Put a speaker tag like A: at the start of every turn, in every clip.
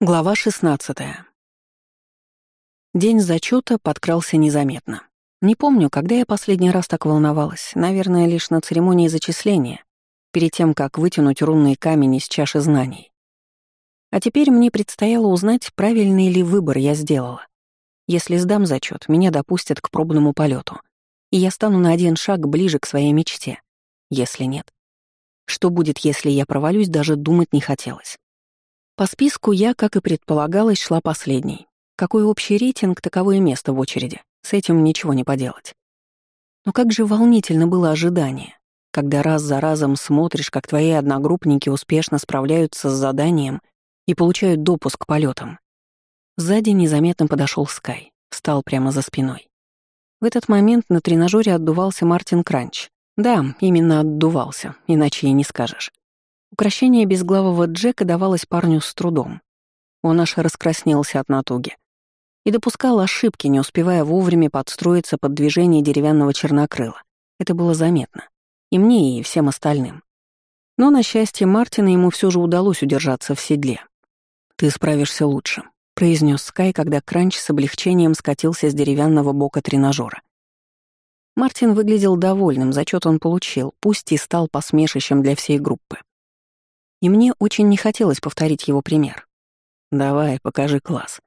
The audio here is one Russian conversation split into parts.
A: Глава 16. День зачета подкрался незаметно. Не помню, когда я последний раз так волновалась, наверное, лишь на церемонии зачисления, перед тем, как вытянуть рунный камень из чаши знаний. А теперь мне предстояло узнать, правильный ли выбор я сделала. Если сдам зачет, меня допустят к пробному полету, и я стану на один шаг ближе к своей мечте. Если нет. Что будет, если я провалюсь, даже думать не хотелось. По списку я, как и предполагалось, шла последней. Какой общий рейтинг, таковое место в очереди. С этим ничего не поделать. Но как же волнительно было ожидание, когда раз за разом смотришь, как твои одногруппники успешно справляются с заданием и получают допуск к полетам. Сзади незаметно подошел Скай, встал прямо за спиной. В этот момент на тренажере отдувался Мартин Кранч. Да, именно отдувался, иначе и не скажешь. Укращение безглавого Джека давалось парню с трудом. Он аж раскраснелся от натуги. И допускал ошибки, не успевая вовремя подстроиться под движение деревянного чернокрыла. Это было заметно. И мне, и всем остальным. Но, на счастье Мартина, ему все же удалось удержаться в седле. «Ты справишься лучше», — произнес Скай, когда Кранч с облегчением скатился с деревянного бока тренажера. Мартин выглядел довольным, зачет он получил, пусть и стал посмешищем для всей группы и мне очень не хотелось повторить его пример. «Давай, покажи класс».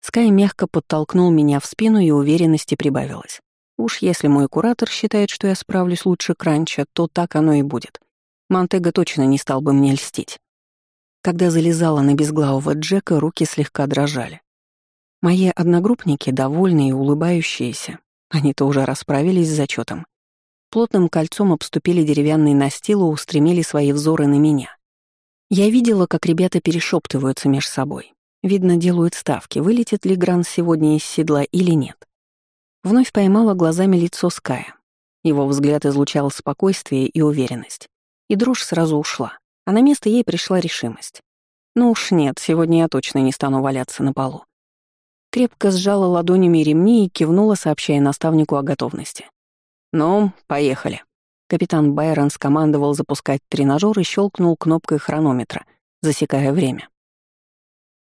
A: Скай мягко подтолкнул меня в спину, и уверенности прибавилось. Уж если мой куратор считает, что я справлюсь лучше Кранча, то так оно и будет. Монтега точно не стал бы мне льстить. Когда залезала на безглавого Джека, руки слегка дрожали. Мои одногруппники, довольные и улыбающиеся, они-то уже расправились с зачетом. Плотным кольцом обступили деревянный настил и устремили свои взоры на меня. Я видела, как ребята перешептываются между собой. Видно, делают ставки, вылетит ли Грант сегодня из седла или нет. Вновь поймала глазами лицо Ская. Его взгляд излучал спокойствие и уверенность. И дрожь сразу ушла, а на место ей пришла решимость. Ну уж нет, сегодня я точно не стану валяться на полу. Крепко сжала ладонями ремни и кивнула, сообщая наставнику о готовности. «Ну, поехали». Капитан Байрон скомандовал запускать тренажер и щелкнул кнопкой хронометра, засекая время.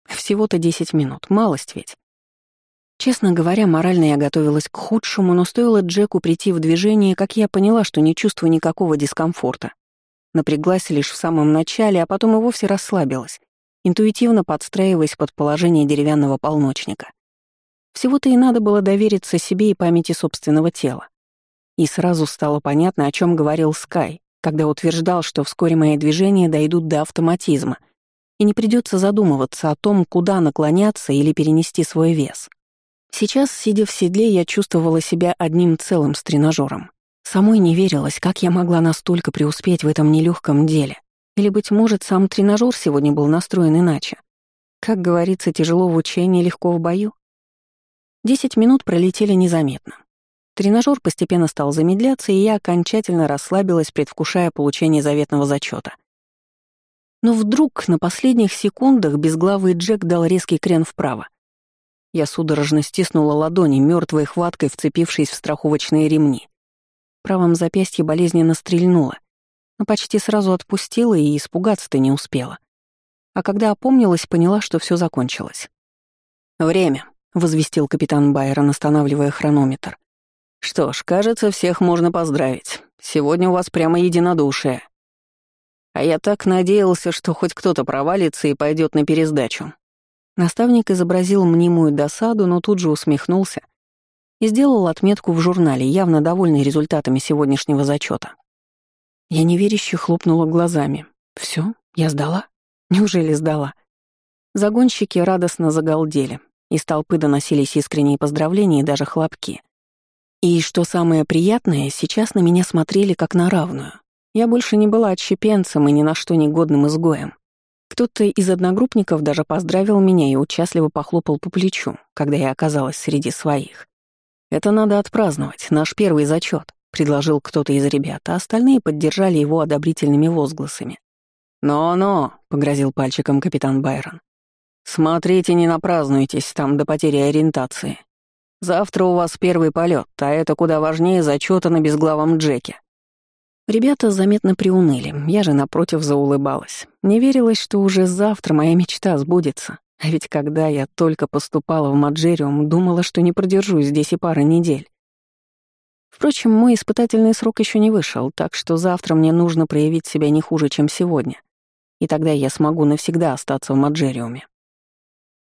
A: Всего-то 10 минут, малость ведь. Честно говоря, морально я готовилась к худшему, но стоило Джеку прийти в движение, как я поняла, что не чувствую никакого дискомфорта. Напряглась лишь в самом начале, а потом и вовсе расслабилась, интуитивно подстраиваясь под положение деревянного полночника. Всего-то и надо было довериться себе и памяти собственного тела. И сразу стало понятно, о чем говорил Скай, когда утверждал, что вскоре мои движения дойдут до автоматизма, и не придется задумываться о том, куда наклоняться или перенести свой вес. Сейчас, сидя в седле, я чувствовала себя одним целым с тренажером. Самой не верилось, как я могла настолько преуспеть в этом нелегком деле. Или, быть может, сам тренажер сегодня был настроен иначе. Как говорится, тяжело в учении, легко в бою. Десять минут пролетели незаметно. Тренажер постепенно стал замедляться, и я окончательно расслабилась, предвкушая получение заветного зачета. Но вдруг на последних секундах безглавый Джек дал резкий крен вправо. Я судорожно стиснула ладони, мертвой хваткой вцепившись в страховочные ремни. Правом запястье болезненно стрельнула, но почти сразу отпустила и испугаться-то не успела. А когда опомнилась, поняла, что все закончилось. «Время», — возвестил капитан Байрон, останавливая хронометр. Что ж, кажется, всех можно поздравить. Сегодня у вас прямо единодушие. А я так надеялся, что хоть кто-то провалится и пойдет на пересдачу. Наставник изобразил мнимую досаду, но тут же усмехнулся и сделал отметку в журнале, явно довольный результатами сегодняшнего зачета. Я неверяще хлопнула глазами. Все, я сдала? Неужели сдала? Загонщики радостно загалдели. Из толпы доносились искренние поздравления и даже хлопки — и что самое приятное, сейчас на меня смотрели как на равную. Я больше не была отщепенцем и ни на что негодным изгоем. Кто-то из одногруппников даже поздравил меня и участливо похлопал по плечу, когда я оказалась среди своих. «Это надо отпраздновать, наш первый зачет, предложил кто-то из ребят, а остальные поддержали его одобрительными возгласами. «Но-но», — погрозил пальчиком капитан Байрон. «Смотрите, не напразднуйтесь там до потери ориентации. Завтра у вас первый полет, а это куда важнее зачета на безглавом Джеке. Ребята заметно приуныли, я же напротив заулыбалась. Не верилось, что уже завтра моя мечта сбудется. А ведь когда я только поступала в Маджериум, думала, что не продержусь здесь и пары недель. Впрочем, мой испытательный срок еще не вышел, так что завтра мне нужно проявить себя не хуже, чем сегодня. И тогда я смогу навсегда остаться в Маджериуме.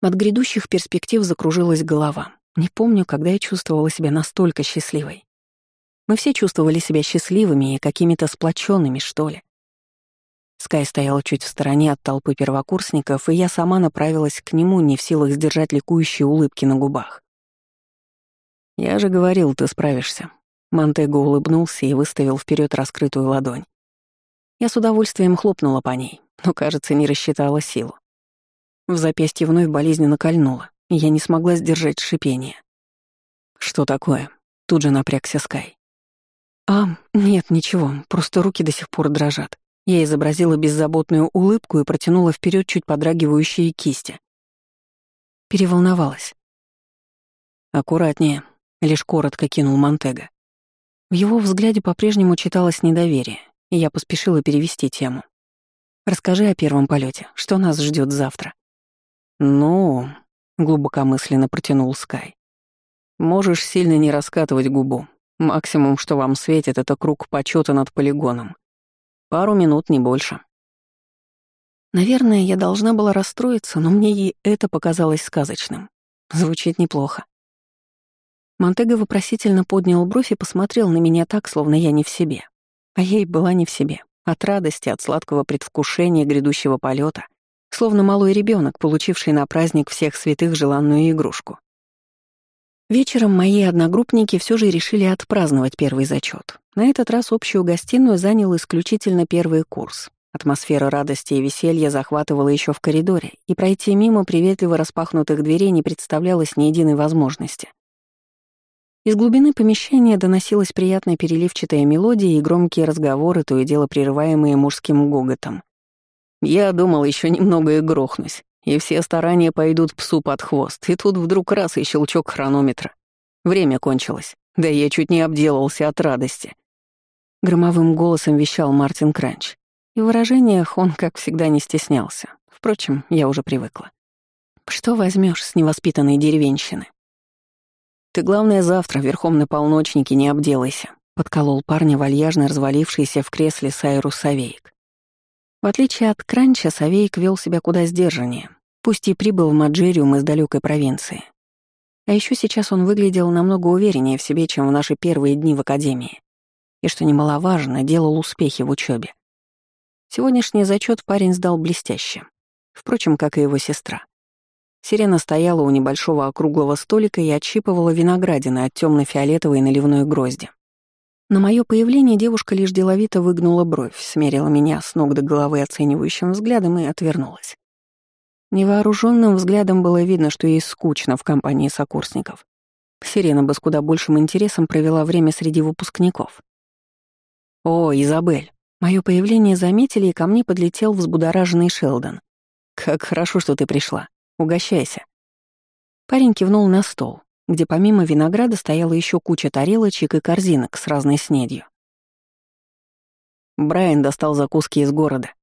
A: От грядущих перспектив закружилась голова. Не помню, когда я чувствовала себя настолько счастливой. Мы все чувствовали себя счастливыми и какими-то сплоченными, что ли. Скай стоял чуть в стороне от толпы первокурсников, и я сама направилась к нему, не в силах сдержать ликующие улыбки на губах. «Я же говорил, ты справишься», Монтего улыбнулся и выставил вперед раскрытую ладонь. Я с удовольствием хлопнула по ней, но, кажется, не рассчитала силу. В запястье вновь болезненно кольнуло, я не смогла сдержать шипение. «Что такое?» — тут же напрягся Скай. «А, нет, ничего, просто руки до сих пор дрожат». Я изобразила беззаботную улыбку и протянула вперед чуть подрагивающие кисти. Переволновалась. «Аккуратнее», — лишь коротко кинул Монтега. В его взгляде по-прежнему читалось недоверие, и я поспешила перевести тему. «Расскажи о первом полете. Что нас ждет завтра?» «Ну...» — глубокомысленно протянул Скай. «Можешь сильно не раскатывать губу. Максимум, что вам светит, это круг почета над полигоном. Пару минут, не больше». Наверное, я должна была расстроиться, но мне и это показалось сказочным. Звучит неплохо. Монтега вопросительно поднял бровь и посмотрел на меня так, словно я не в себе. А я и была не в себе. От радости, от сладкого предвкушения грядущего полета, словно малой ребенок, получивший на праздник всех святых желанную игрушку. Вечером мои одногруппники все же решили отпраздновать первый зачет. На этот раз общую гостиную занял исключительно первый курс. Атмосфера радости и веселья захватывала еще в коридоре, и пройти мимо приветливо распахнутых дверей не представлялось ни единой возможности. Из глубины помещения доносилась приятная переливчатая мелодия и громкие разговоры, то и дело прерываемые мужским гоготом. Я думал, еще немного и грохнусь, и все старания пойдут псу под хвост, и тут вдруг раз и щелчок хронометра. Время кончилось, да я чуть не обделался от радости. Громовым голосом вещал Мартин Кранч. И в выражениях он, как всегда, не стеснялся. Впрочем, я уже привыкла. Что возьмешь с невоспитанной деревенщины? «Ты, главное, завтра верхом на полночнике не обделайся», — подколол парня вальяжно развалившийся в кресле Сайру Савейк. В отличие от Кранча, Савейк вел себя куда сдержаннее, пусть и прибыл в Маджериум из далекой провинции. А еще сейчас он выглядел намного увереннее в себе, чем в наши первые дни в академии. И, что немаловажно, делал успехи в учебе. Сегодняшний зачет парень сдал блестяще. Впрочем, как и его сестра. Сирена стояла у небольшого округлого столика и отщипывала виноградины от темно-фиолетовой наливной грозди. На мое появление девушка лишь деловито выгнула бровь, смерила меня с ног до головы оценивающим взглядом и отвернулась. Невооруженным взглядом было видно, что ей скучно в компании сокурсников. Сирена бы с куда большим интересом провела время среди выпускников. «О, Изабель!» Мое появление заметили, и ко мне подлетел взбудораженный Шелдон. «Как хорошо, что ты пришла. Угощайся». Парень кивнул на стол, где помимо винограда стояла еще куча тарелочек и корзинок с разной снедью. Брайан достал закуски из города.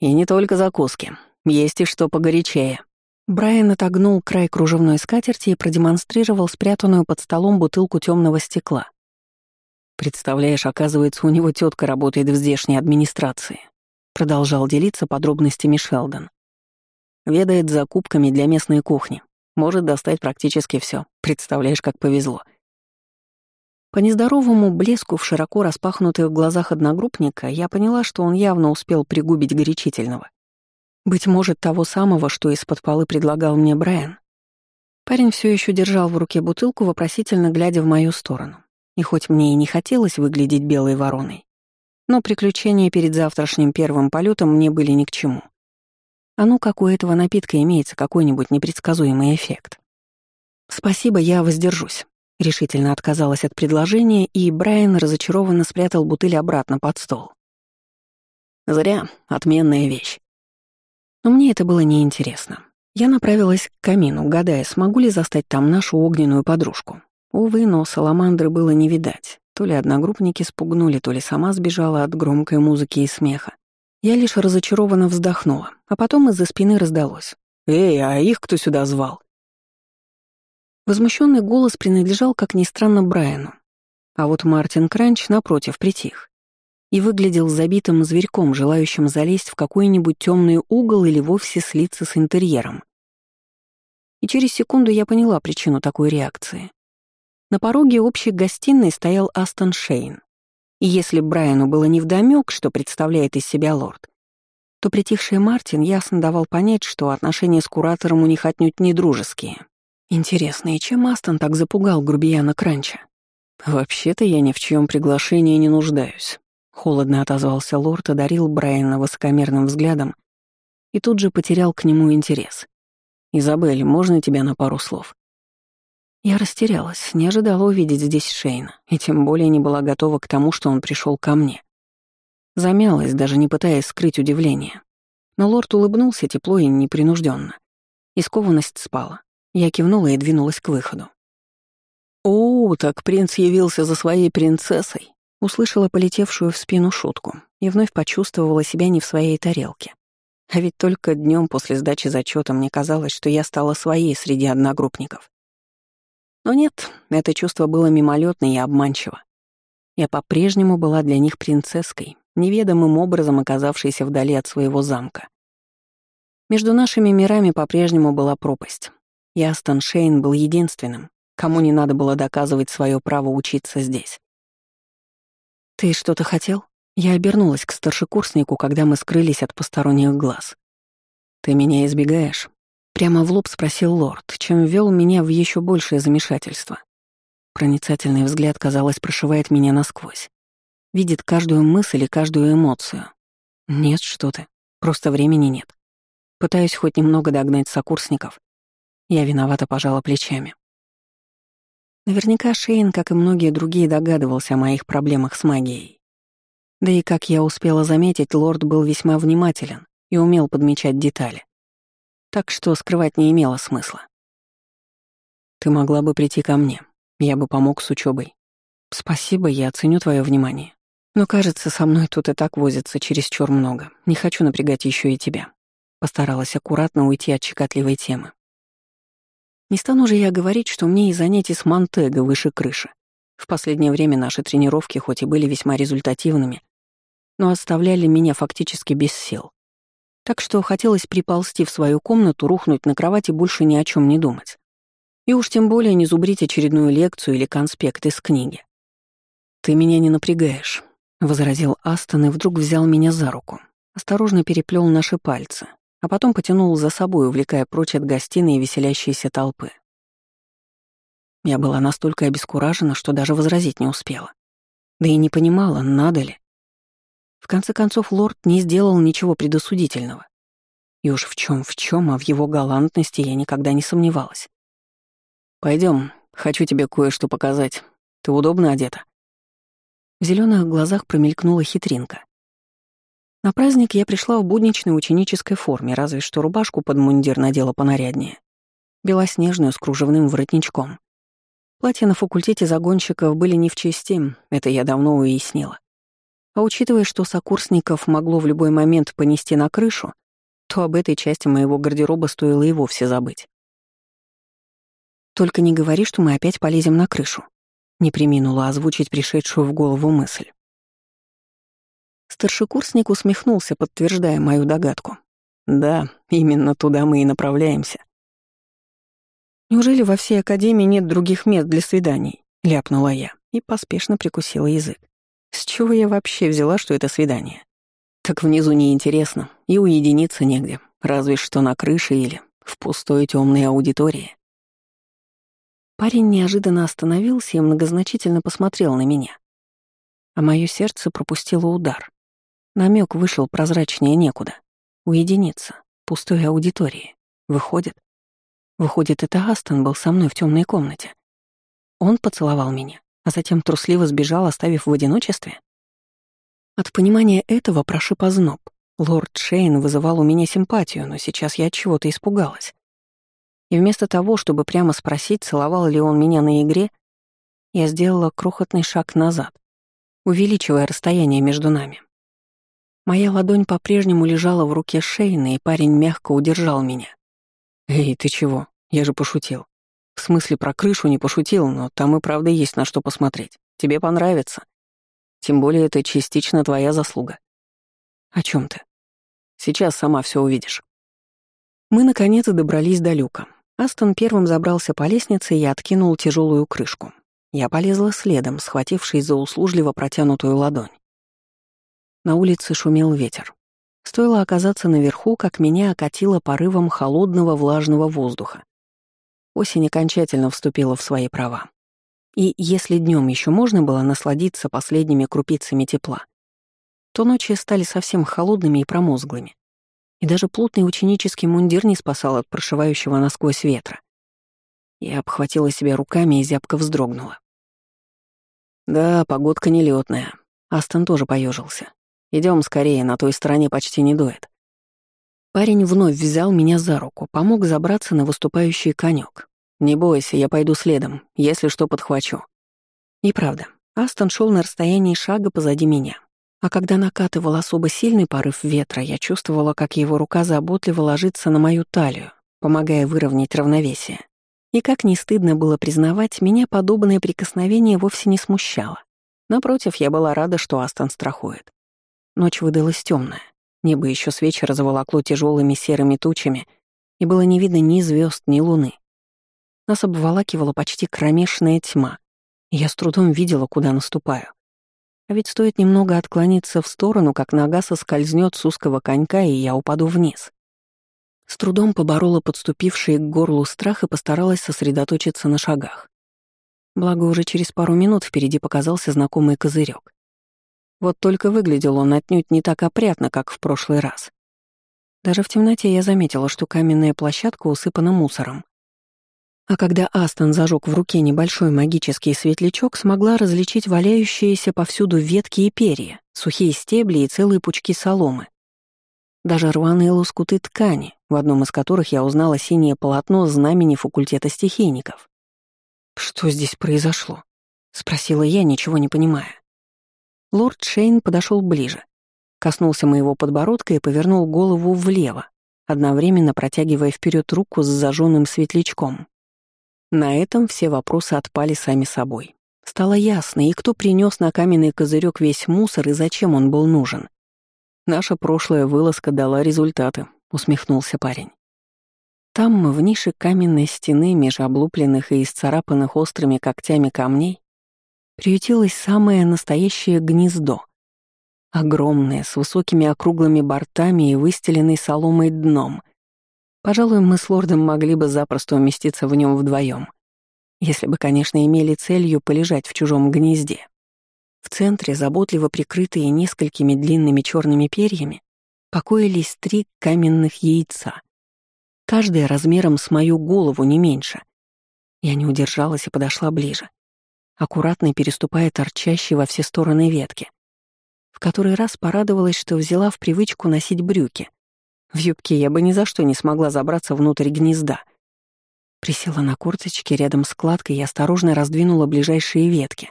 A: И не только закуски. Есть и что погорячее. Брайан отогнул край кружевной скатерти и продемонстрировал спрятанную под столом бутылку темного стекла. Представляешь, оказывается, у него тетка работает в здешней администрации. Продолжал делиться подробностями Шелдон. Ведает закупками для местной кухни. Может достать практически все. Представляешь, как повезло. По нездоровому блеску в широко распахнутых глазах одногруппника я поняла, что он явно успел пригубить горячительного. Быть может, того самого, что из-под полы предлагал мне Брайан. Парень все еще держал в руке бутылку, вопросительно глядя в мою сторону. И хоть мне и не хотелось выглядеть белой вороной, но приключения перед завтрашним первым полетом мне были ни к чему. А ну, как у этого напитка имеется какой-нибудь непредсказуемый эффект. «Спасибо, я воздержусь», — решительно отказалась от предложения, и Брайан разочарованно спрятал бутыль обратно под стол. «Зря. Отменная вещь». Но мне это было неинтересно. Я направилась к камину, гадая, смогу ли застать там нашу огненную подружку. Увы, но саламандры было не видать, То ли одногруппники спугнули, то ли сама сбежала от громкой музыки и смеха. Я лишь разочарованно вздохнула, а потом из-за спины раздалось. «Эй, а их кто сюда звал?» Возмущенный голос принадлежал, как ни странно, Брайану. А вот Мартин Кранч, напротив, притих. И выглядел забитым зверьком, желающим залезть в какой-нибудь темный угол или вовсе слиться с интерьером. И через секунду я поняла причину такой реакции. На пороге общей гостиной стоял Астон Шейн. Если Брайану было невдомёк, что представляет из себя лорд, то притихший Мартин ясно давал понять, что отношения с куратором у них отнюдь не дружеские. Интересно, и чем Астон так запугал грубияна Кранча? «Вообще-то я ни в чьем приглашении не нуждаюсь», — холодно отозвался лорд, одарил Брайана высокомерным взглядом и тут же потерял к нему интерес. «Изабель, можно тебя на пару слов?» Я растерялась, не ожидала увидеть здесь Шейна, и тем более не была готова к тому, что он пришел ко мне. Замялась, даже не пытаясь скрыть удивление. Но лорд улыбнулся тепло и непринужденно. И скованность спала. Я кивнула и двинулась к выходу. «О, так принц явился за своей принцессой!» Услышала полетевшую в спину шутку и вновь почувствовала себя не в своей тарелке. А ведь только днем после сдачи зачета мне казалось, что я стала своей среди одногруппников. Но нет, это чувство было мимолетно и обманчиво. Я по-прежнему была для них принцесской, неведомым образом оказавшейся вдали от своего замка. Между нашими мирами по-прежнему была пропасть. И Шейн был единственным, кому не надо было доказывать свое право учиться здесь. «Ты что-то хотел?» Я обернулась к старшекурснику, когда мы скрылись от посторонних глаз. «Ты меня избегаешь?» Прямо в лоб спросил лорд, чем ввел меня в еще большее замешательство. Проницательный взгляд, казалось, прошивает меня насквозь. Видит каждую мысль и каждую эмоцию. Нет, что ты. Просто времени нет. Пытаюсь хоть немного догнать сокурсников. Я виновата пожала плечами. Наверняка Шейн, как и многие другие, догадывался о моих проблемах с магией. Да и, как я успела заметить, лорд был весьма внимателен и умел подмечать детали так что скрывать не имело смысла. «Ты могла бы прийти ко мне, я бы помог с учебой. Спасибо, я оценю твое внимание. Но, кажется, со мной тут и так возится чересчур много. Не хочу напрягать еще и тебя». Постаралась аккуратно уйти от щекотливой темы. Не стану же я говорить, что мне и занятий с Монтего выше крыши. В последнее время наши тренировки хоть и были весьма результативными, но оставляли меня фактически без сил. Так что хотелось приползти в свою комнату, рухнуть на кровать и больше ни о чем не думать. И уж тем более не зубрить очередную лекцию или конспект из книги. «Ты меня не напрягаешь», — возразил Астон и вдруг взял меня за руку. Осторожно переплел наши пальцы, а потом потянул за собой, увлекая прочь от гостиной и веселящейся толпы. Я была настолько обескуражена, что даже возразить не успела. Да и не понимала, надо ли. В конце концов, лорд не сделал ничего предосудительного. И уж в чем в чем, а в его галантности я никогда не сомневалась. Пойдем, хочу тебе кое-что показать. Ты удобно одета. В зеленых глазах промелькнула хитринка. На праздник я пришла в будничной ученической форме, разве что рубашку под мундир надела понаряднее. Белоснежную с кружевным воротничком. Платья на факультете загонщиков были не в чести, это я давно уяснила. А учитывая, что сокурсников могло в любой момент понести на крышу, то об этой части моего гардероба стоило и вовсе забыть. «Только не говори, что мы опять полезем на крышу», — не приминула озвучить пришедшую в голову мысль. Старшекурсник усмехнулся, подтверждая мою догадку. «Да, именно туда мы и направляемся». «Неужели во всей Академии нет других мест для свиданий?» — ляпнула я и поспешно прикусила язык. С чего я вообще взяла, что это свидание? Так внизу неинтересно, и уединиться негде, разве что на крыше или в пустой темной аудитории. Парень неожиданно остановился и многозначительно посмотрел на меня. А мое сердце пропустило удар. Намек вышел прозрачнее некуда. Уединиться, пустой аудитории. Выходит. Выходит, это Астон был со мной в темной комнате. Он поцеловал меня, а затем трусливо сбежал, оставив в одиночестве? От понимания этого прошиб озноб. Лорд Шейн вызывал у меня симпатию, но сейчас я чего-то испугалась. И вместо того, чтобы прямо спросить, целовал ли он меня на игре, Я сделала крохотный шаг назад, увеличивая расстояние между нами. Моя ладонь по-прежнему лежала в руке Шейна, и парень мягко удержал меня. «Эй, ты чего? Я же пошутил. В смысле, про крышу не пошутил, но там и правда есть на что посмотреть. Тебе понравится. Тем более это частично твоя заслуга». «О чем ты?» «Сейчас сама все увидишь». Мы, наконец, добрались до люка. Астон первым забрался по лестнице и откинул тяжелую крышку. Я полезла следом, схватившись за услужливо протянутую ладонь. На улице шумел ветер. Стоило оказаться наверху, как меня окатило порывом холодного влажного воздуха. Осень окончательно вступила в свои права. И если днем еще можно было насладиться последними крупицами тепла, то ночи стали совсем холодными и промозглыми и даже плотный ученический мундир не спасал от прошивающего насквозь ветра. Я обхватила себя руками и зябко вздрогнула. «Да, погодка нелетная. Астон тоже поежился. Идем скорее, на той стороне почти не дует». Парень вновь взял меня за руку, помог забраться на выступающий конек. «Не бойся, я пойду следом, если что, подхвачу». И правда, Астон шел на расстоянии шага позади меня, а когда накатывал особо сильный порыв ветра, я чувствовала, как его рука заботливо ложится на мою талию, помогая выровнять равновесие. И как не стыдно было признавать, меня подобное прикосновение вовсе не смущало. Напротив, я была рада, что Астон страхует. Ночь выдалась темная. Небо еще с вечера заволокло тяжелыми серыми тучами, и было не видно ни звезд, ни луны. Нас обволакивала почти кромешная тьма, и я с трудом видела, куда наступаю. А ведь стоит немного отклониться в сторону, как нога соскользнет с узкого конька, и я упаду вниз. С трудом поборола подступивший к горлу страх и постаралась сосредоточиться на шагах. Благо, уже через пару минут впереди показался знакомый козырек. Вот только выглядел он отнюдь не так опрятно, как в прошлый раз. Даже в темноте я заметила, что каменная площадка усыпана мусором. А когда Астон зажег в руке небольшой магический светлячок, смогла различить валяющиеся повсюду ветки и перья, сухие стебли и целые пучки соломы. Даже рваные лоскуты ткани, в одном из которых я узнала синее полотно знамени факультета стихийников. «Что здесь произошло?» — спросила я, ничего не понимая. Лорд Шейн подошел ближе, коснулся моего подбородка и повернул голову влево, одновременно протягивая вперед руку с зажженным светлячком. На этом все вопросы отпали сами собой. Стало ясно, и кто принес на каменный козырек весь мусор и зачем он был нужен. Наша прошлая вылазка дала результаты, усмехнулся парень. Там, в нише каменной стены, меж облупленных и исцарапанных острыми когтями камней, приютилось самое настоящее гнездо. Огромное, с высокими округлыми бортами и выстеленной соломой дном, Пожалуй, мы с лордом могли бы запросто уместиться в нем вдвоем, если бы, конечно, имели целью полежать в чужом гнезде. В центре, заботливо прикрытые несколькими длинными черными перьями, покоились три каменных яйца, каждое размером с мою голову не меньше. Я не удержалась и подошла ближе, аккуратно переступая торчащие во все стороны ветки. В который раз порадовалась, что взяла в привычку носить брюки — в юбке я бы ни за что не смогла забраться внутрь гнезда. Присела на курточке рядом с кладкой и осторожно раздвинула ближайшие ветки.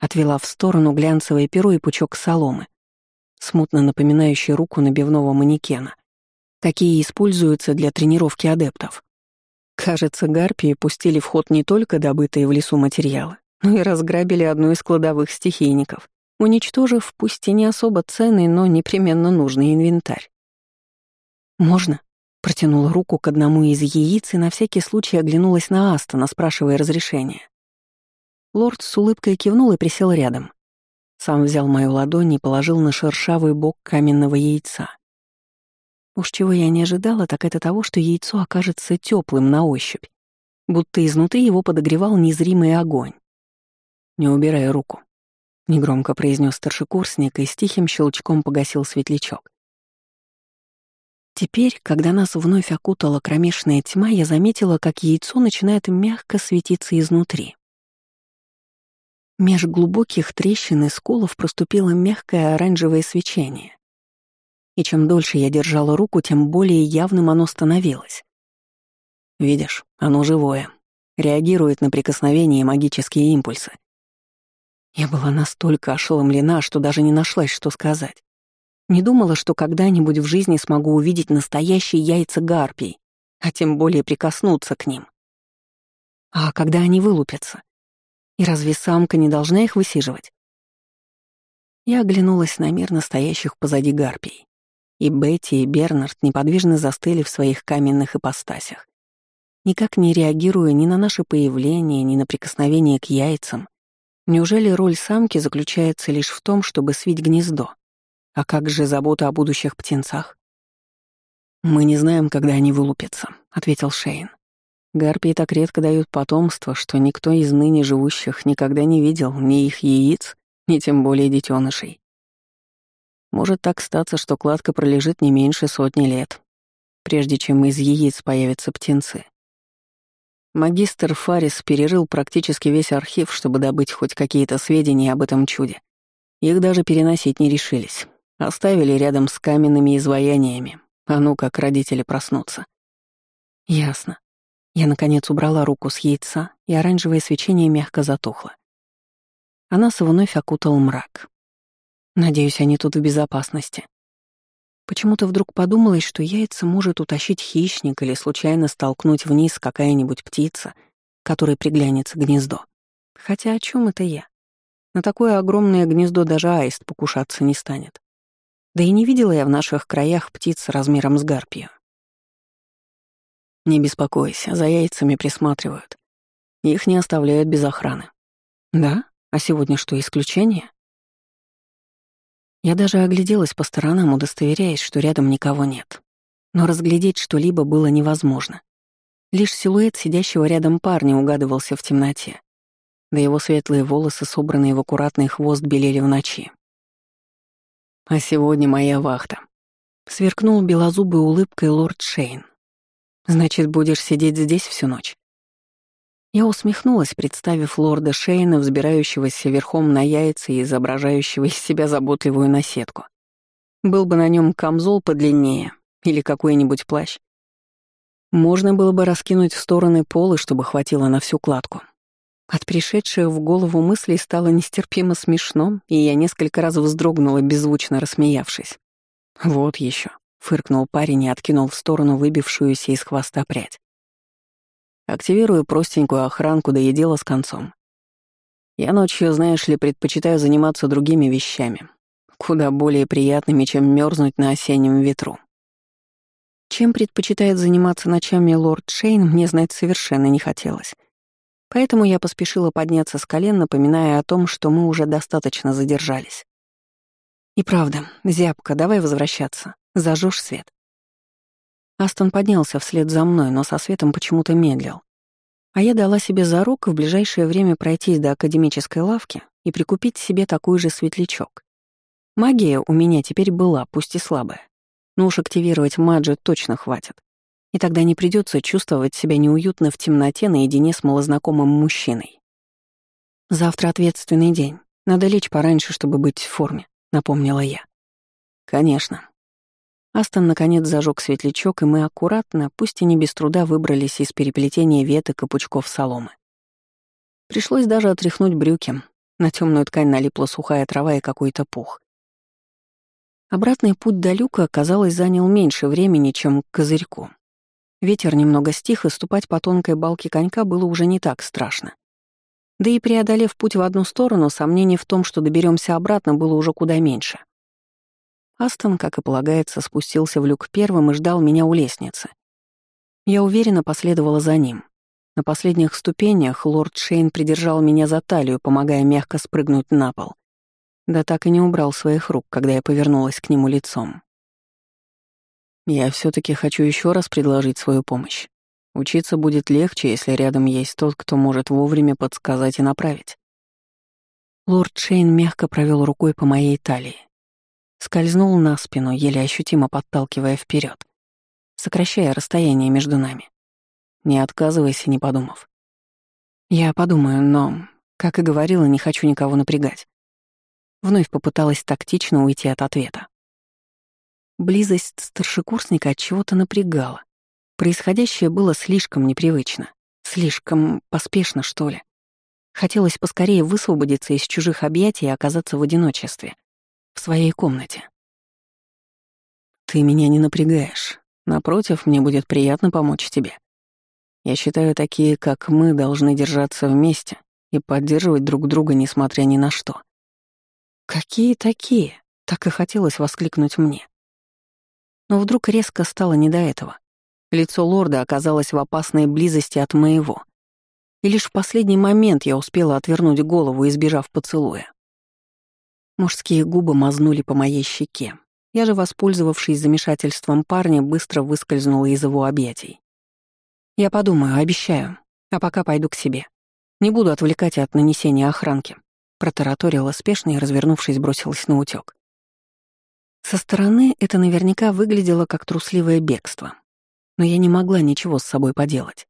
A: Отвела в сторону глянцевое перо и пучок соломы, смутно напоминающий руку набивного манекена, какие используются для тренировки адептов. Кажется, гарпии пустили в ход не только добытые в лесу материалы, но и разграбили одну из кладовых стихийников, уничтожив пусть и не особо ценный, но непременно нужный инвентарь. «Можно?» — протянула руку к одному из яиц и на всякий случай оглянулась на Астона, спрашивая разрешения. Лорд с улыбкой кивнул и присел рядом. Сам взял мою ладонь и положил на шершавый бок каменного яйца. Уж чего я не ожидала, так это того, что яйцо окажется теплым на ощупь, будто изнутри его подогревал незримый огонь. «Не убирай руку», — негромко произнес старшекурсник и с тихим щелчком погасил светлячок. Теперь, когда нас вновь окутала кромешная тьма, я заметила, как яйцо начинает мягко светиться изнутри. Меж глубоких трещин и сколов проступило мягкое оранжевое свечение. И чем дольше я держала руку, тем более явным оно становилось. «Видишь, оно живое. реагирует на прикосновение и магические импульсы. Я была настолько ошеломлена, что даже не нашлась, что сказать. Не думала, что когда-нибудь в жизни смогу увидеть настоящие яйца гарпий, а тем более прикоснуться к ним. А когда они вылупятся? И разве самка не должна их высиживать? Я оглянулась на мир настоящих позади гарпий. И Бетти, и Бернард неподвижно застыли в своих каменных ипостасях, никак не реагируя ни на наше появление, ни на прикосновение к яйцам. Неужели роль самки заключается лишь в том, чтобы свить гнездо? А как же забота о будущих птенцах? «Мы не знаем, когда они вылупятся», — ответил Шейн. «Гарпии так редко дают потомство, что никто из ныне живущих никогда не видел ни их яиц, ни тем более детенышей. Может так статься, что кладка пролежит не меньше сотни лет, прежде чем из яиц появятся птенцы. Магистр Фарис перерыл практически весь архив, чтобы добыть хоть какие-то сведения об этом чуде. Их даже переносить не решились. Оставили рядом с каменными изваяниями. А ну, как родители проснутся. Ясно. Я, наконец, убрала руку с яйца, и оранжевое свечение мягко затухло. А нас вновь окутал мрак. Надеюсь, они тут в безопасности. Почему-то вдруг подумалось, что яйца может утащить хищник или случайно столкнуть вниз какая-нибудь птица, которой приглянется гнездо. Хотя о чем это я? На такое огромное гнездо даже аист покушаться не станет. Да и не видела я в наших краях птиц размером с гарпию. Не беспокойся, за яйцами присматривают. Их не оставляют без охраны. Да? А сегодня что, исключение? Я даже огляделась по сторонам, удостоверяясь, что рядом никого нет. Но разглядеть что-либо было невозможно. Лишь силуэт сидящего рядом парня угадывался в темноте. Да его светлые волосы, собранные в аккуратный хвост, белели в ночи. «А сегодня моя вахта», — сверкнул белозубой улыбкой лорд Шейн. «Значит, будешь сидеть здесь всю ночь?» Я усмехнулась, представив лорда Шейна, взбирающегося верхом на яйца и изображающего из себя заботливую наседку. Был бы на нем камзол подлиннее или какой-нибудь плащ. Можно было бы раскинуть в стороны полы, чтобы хватило на всю кладку. От пришедших в голову мыслей стало нестерпимо смешно, и я несколько раз вздрогнула, беззвучно рассмеявшись. «Вот еще, фыркнул парень и откинул в сторону выбившуюся из хвоста прядь. Активирую простенькую охранку, да и дело с концом. Я ночью, знаешь ли, предпочитаю заниматься другими вещами, куда более приятными, чем мерзнуть на осеннем ветру. Чем предпочитает заниматься ночами лорд Шейн, мне знать совершенно не хотелось. Поэтому я поспешила подняться с колен, напоминая о том, что мы уже достаточно задержались. И правда, зябка, давай возвращаться. Зажжешь свет. Астон поднялся вслед за мной, но со светом почему-то медлил. А я дала себе за рук в ближайшее время пройтись до академической лавки и прикупить себе такой же светлячок. Магия у меня теперь была, пусть и слабая. Но уж активировать маджи точно хватит. И тогда не придется чувствовать себя неуютно в темноте наедине с малознакомым мужчиной. «Завтра ответственный день. Надо лечь пораньше, чтобы быть в форме», — напомнила я. «Конечно», Астон наконец зажег светлячок, и мы аккуратно, пусть и не без труда, выбрались из переплетения веток и пучков соломы. Пришлось даже отряхнуть брюки. На темную ткань налипла сухая трава и какой-то пух. Обратный путь до люка, казалось, занял меньше времени, чем к козырьку. Ветер немного стих, и ступать по тонкой балке конька было уже не так страшно. Да и преодолев путь в одну сторону, сомнений в том, что доберемся обратно, было уже куда меньше. Астон, как и полагается, спустился в люк первым и ждал меня у лестницы. Я уверенно последовала за ним. На последних ступенях лорд Шейн придержал меня за талию, помогая мягко спрыгнуть на пол. Да так и не убрал своих рук, когда я повернулась к нему лицом. Я все таки хочу еще раз предложить свою помощь. Учиться будет легче, если рядом есть тот, кто может вовремя подсказать и направить. Лорд Шейн мягко провел рукой по моей талии. Скользнул на спину, еле ощутимо подталкивая вперед, сокращая расстояние между нами. Не отказывайся, не подумав. Я подумаю, но, как и говорила, не хочу никого напрягать. Вновь попыталась тактично уйти от ответа. Близость старшекурсника от чего-то напрягала. Происходящее было слишком непривычно, Слишком поспешно, что ли. Хотелось поскорее высвободиться из чужих объятий и оказаться в одиночестве, в своей комнате. «Ты меня не напрягаешь. Напротив, мне будет приятно помочь тебе. Я считаю, такие, как мы, должны держаться вместе и поддерживать друг друга, несмотря ни на что». «Какие такие?» — так и хотелось воскликнуть мне. Но вдруг резко стало не до этого. Лицо лорда оказалось в опасной близости от моего. И лишь в последний момент я успела отвернуть голову, избежав поцелуя. Мужские губы мазнули по моей щеке. Я же, воспользовавшись замешательством парня, быстро выскользнула из его объятий. «Я подумаю, обещаю. А пока пойду к себе. Не буду отвлекать от нанесения охранки», — протараторила спешно и, развернувшись, бросилась на утёк. Со стороны это наверняка выглядело как трусливое бегство, но я не могла ничего с собой поделать.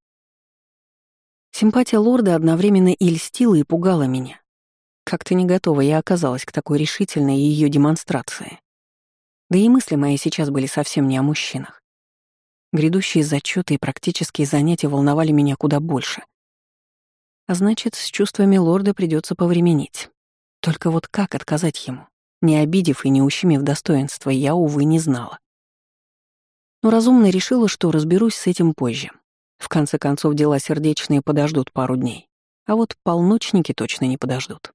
A: Симпатия лорда одновременно и льстила, и пугала меня. Как-то не готова я оказалась к такой решительной ее демонстрации. Да и мысли мои сейчас были совсем не о мужчинах. Грядущие зачеты и практические занятия волновали меня куда больше. А значит, с чувствами лорда придется повременить. Только вот как отказать ему? Не обидев и не ущемив достоинства, я, увы, не знала. Но разумно решила, что разберусь с этим позже. В конце концов, дела сердечные подождут пару дней. А вот полночники точно не подождут.